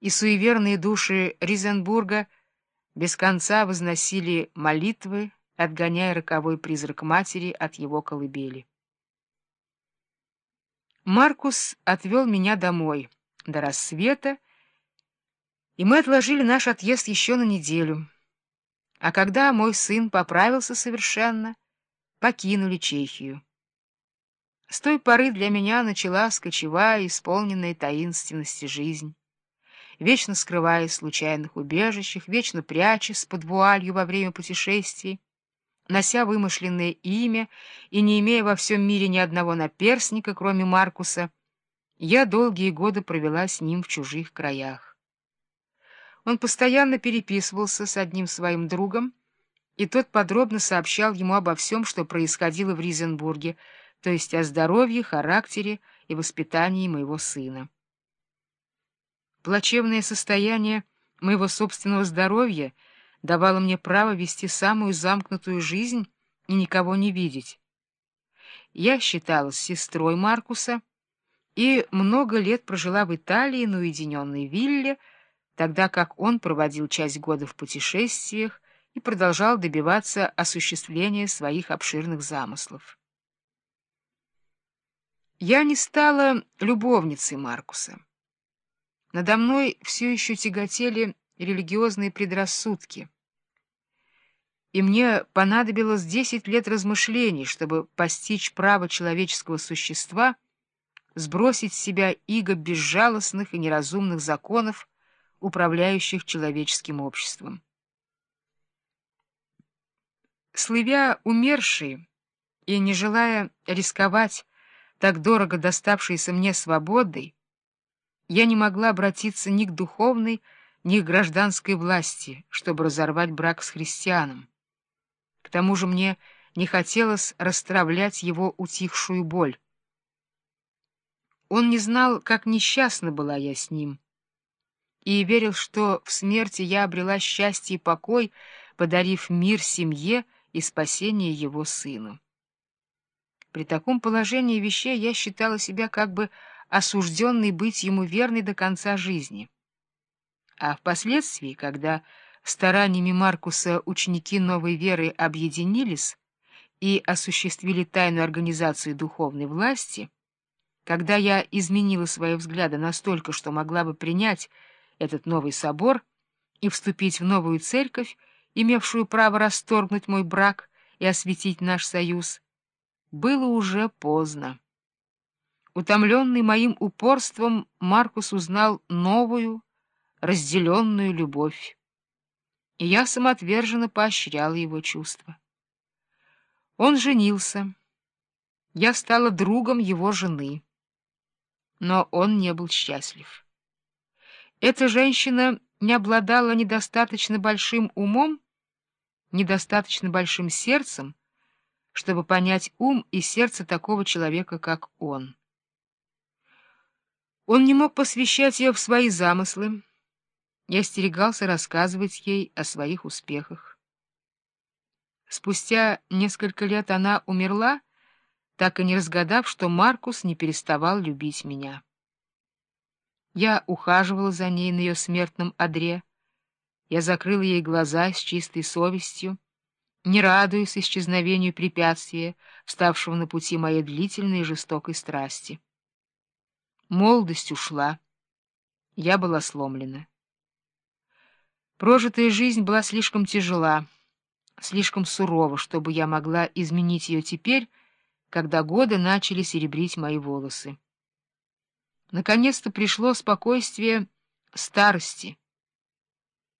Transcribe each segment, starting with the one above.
и суеверные души Ризенбурга без конца возносили молитвы, отгоняя роковой призрак матери от его колыбели. Маркус отвел меня домой до рассвета, и мы отложили наш отъезд еще на неделю. А когда мой сын поправился совершенно, покинули Чехию. С той поры для меня началась кочевая, исполненная таинственности жизнь вечно скрываясь в случайных убежищах, вечно прячась под вуалью во время путешествий, нося вымышленное имя и не имея во всем мире ни одного наперсника, кроме Маркуса, я долгие годы провела с ним в чужих краях. Он постоянно переписывался с одним своим другом, и тот подробно сообщал ему обо всем, что происходило в Ризенбурге, то есть о здоровье, характере и воспитании моего сына. Плачевное состояние моего собственного здоровья давало мне право вести самую замкнутую жизнь и никого не видеть. Я считалась сестрой Маркуса и много лет прожила в Италии на уединенной вилле, тогда как он проводил часть года в путешествиях и продолжал добиваться осуществления своих обширных замыслов. Я не стала любовницей Маркуса. Надо мной все еще тяготели религиозные предрассудки. И мне понадобилось десять лет размышлений, чтобы постичь право человеческого существа, сбросить с себя иго безжалостных и неразумных законов, управляющих человеческим обществом. Слывя умершие и не желая рисковать так дорого доставшейся мне свободой, я не могла обратиться ни к духовной, ни к гражданской власти, чтобы разорвать брак с христианом. К тому же мне не хотелось расстравлять его утихшую боль. Он не знал, как несчастна была я с ним, и верил, что в смерти я обрела счастье и покой, подарив мир семье и спасение его сыну. При таком положении вещей я считала себя как бы осужденный быть ему верной до конца жизни. А впоследствии, когда стараниями Маркуса ученики новой веры объединились и осуществили тайную организацию духовной власти, когда я изменила свои взгляды настолько, что могла бы принять этот новый собор и вступить в новую церковь, имевшую право расторгнуть мой брак и осветить наш союз, было уже поздно. Утомленный моим упорством, Маркус узнал новую, разделенную любовь. И я самоотверженно поощряла его чувства. Он женился. Я стала другом его жены. Но он не был счастлив. Эта женщина не обладала недостаточно большим умом, недостаточно большим сердцем, чтобы понять ум и сердце такого человека, как он. Он не мог посвящать ее в свои замыслы и остерегался рассказывать ей о своих успехах. Спустя несколько лет она умерла, так и не разгадав, что Маркус не переставал любить меня. Я ухаживала за ней на ее смертном одре, я закрыла ей глаза с чистой совестью, не радуясь исчезновению препятствия, вставшего на пути моей длительной и жестокой страсти. Молодость ушла. Я была сломлена. Прожитая жизнь была слишком тяжела, слишком сурова, чтобы я могла изменить ее теперь, когда годы начали серебрить мои волосы. Наконец-то пришло спокойствие старости,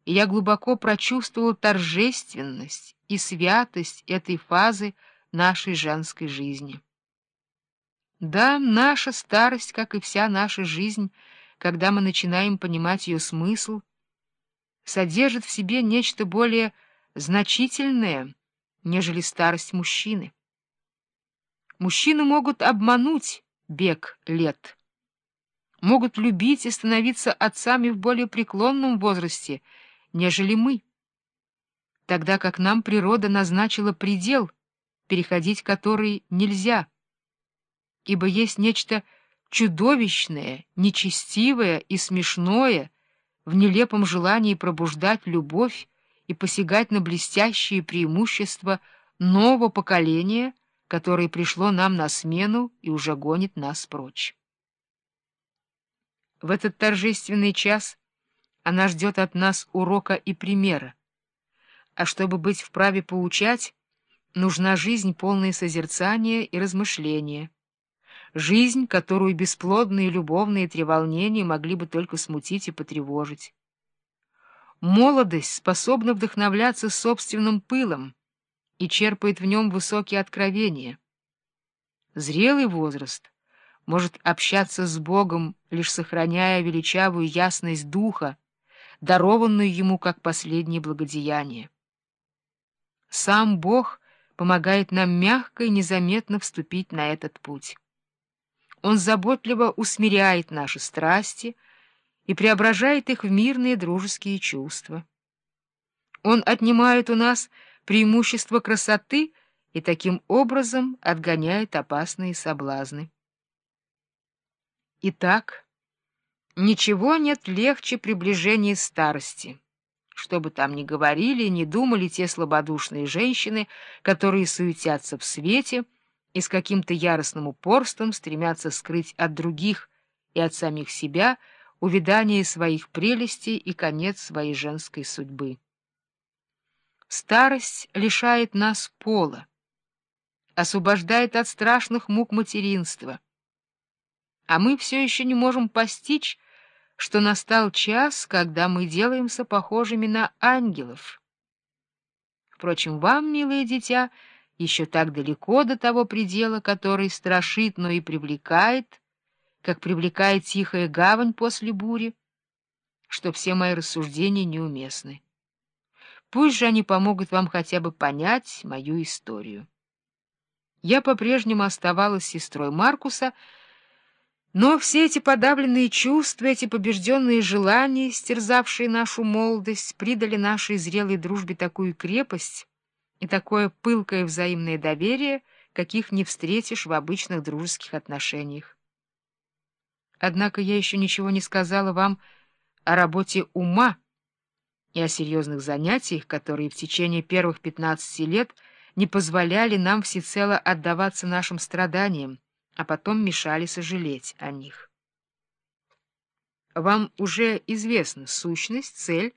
и я глубоко прочувствовала торжественность и святость этой фазы нашей женской жизни. Да, наша старость, как и вся наша жизнь, когда мы начинаем понимать ее смысл, содержит в себе нечто более значительное, нежели старость мужчины. Мужчины могут обмануть бег лет, могут любить и становиться отцами в более преклонном возрасте, нежели мы, тогда как нам природа назначила предел, переходить который нельзя — ибо есть нечто чудовищное, нечестивое и смешное в нелепом желании пробуждать любовь и посягать на блестящие преимущества нового поколения, которое пришло нам на смену и уже гонит нас прочь. В этот торжественный час она ждет от нас урока и примера, а чтобы быть вправе поучать, нужна жизнь, полная созерцания и размышления, жизнь, которую бесплодные любовные треволнения могли бы только смутить и потревожить. Молодость способна вдохновляться собственным пылом и черпает в нем высокие откровения. Зрелый возраст может общаться с Богом, лишь сохраняя величавую ясность духа, дарованную ему как последнее благодеяние. Сам Бог помогает нам мягко и незаметно вступить на этот путь. Он заботливо усмиряет наши страсти и преображает их в мирные дружеские чувства. Он отнимает у нас преимущество красоты и таким образом отгоняет опасные соблазны. Итак, ничего нет легче приближения старости. Что бы там ни говорили, ни думали те слабодушные женщины, которые суетятся в свете — и с каким-то яростным упорством стремятся скрыть от других и от самих себя увядание своих прелестей и конец своей женской судьбы. Старость лишает нас пола, освобождает от страшных мук материнства, а мы все еще не можем постичь, что настал час, когда мы делаемся похожими на ангелов. Впрочем, вам, милое дитя, — еще так далеко до того предела, который страшит, но и привлекает, как привлекает тихая гавань после бури, что все мои рассуждения неуместны. Пусть же они помогут вам хотя бы понять мою историю. Я по-прежнему оставалась сестрой Маркуса, но все эти подавленные чувства, эти побежденные желания, стерзавшие нашу молодость, придали нашей зрелой дружбе такую крепость, и такое пылкое взаимное доверие, каких не встретишь в обычных дружеских отношениях. Однако я еще ничего не сказала вам о работе ума и о серьезных занятиях, которые в течение первых пятнадцати лет не позволяли нам всецело отдаваться нашим страданиям, а потом мешали сожалеть о них. Вам уже известна сущность, цель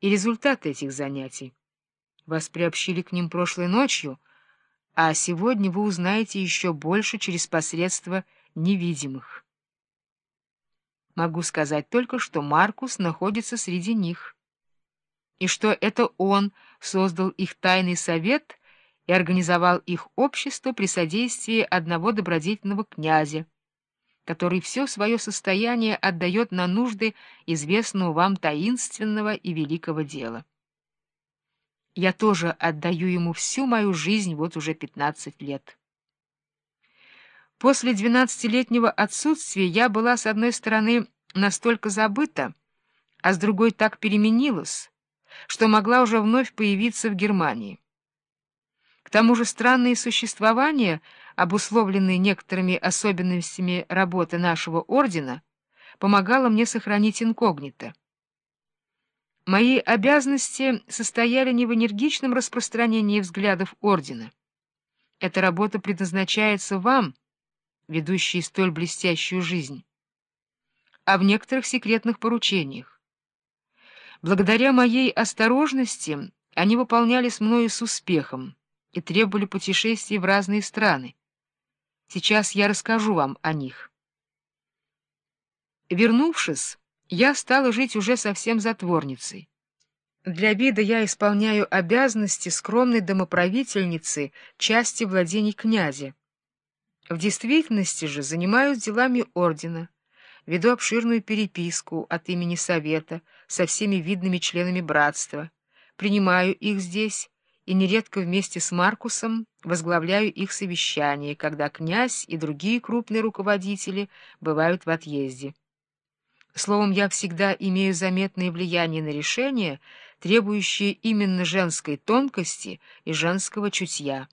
и результаты этих занятий. Вас приобщили к ним прошлой ночью, а сегодня вы узнаете еще больше через посредство невидимых. Могу сказать только, что Маркус находится среди них, и что это он создал их тайный совет и организовал их общество при содействии одного добродетельного князя, который все свое состояние отдает на нужды известного вам таинственного и великого дела. Я тоже отдаю ему всю мою жизнь вот уже пятнадцать лет. После двенадцатилетнего отсутствия я была, с одной стороны, настолько забыта, а с другой так переменилась, что могла уже вновь появиться в Германии. К тому же странные существования, обусловленные некоторыми особенностями работы нашего ордена, помогало мне сохранить инкогнито. Мои обязанности состояли не в энергичном распространении взглядов ордена. Эта работа предназначается вам, ведущие столь блестящую жизнь, а в некоторых секретных поручениях. Благодаря моей осторожности они выполнялись мною с успехом и требовали путешествий в разные страны. Сейчас я расскажу вам о них. Вернувшись, я стала жить уже совсем затворницей. Для вида я исполняю обязанности скромной домоправительницы части владений князя. В действительности же занимаюсь делами ордена, веду обширную переписку от имени Совета со всеми видными членами братства, принимаю их здесь и нередко вместе с Маркусом возглавляю их совещания, когда князь и другие крупные руководители бывают в отъезде. Словом, я всегда имею заметное влияние на решения, требующие именно женской тонкости и женского чутья.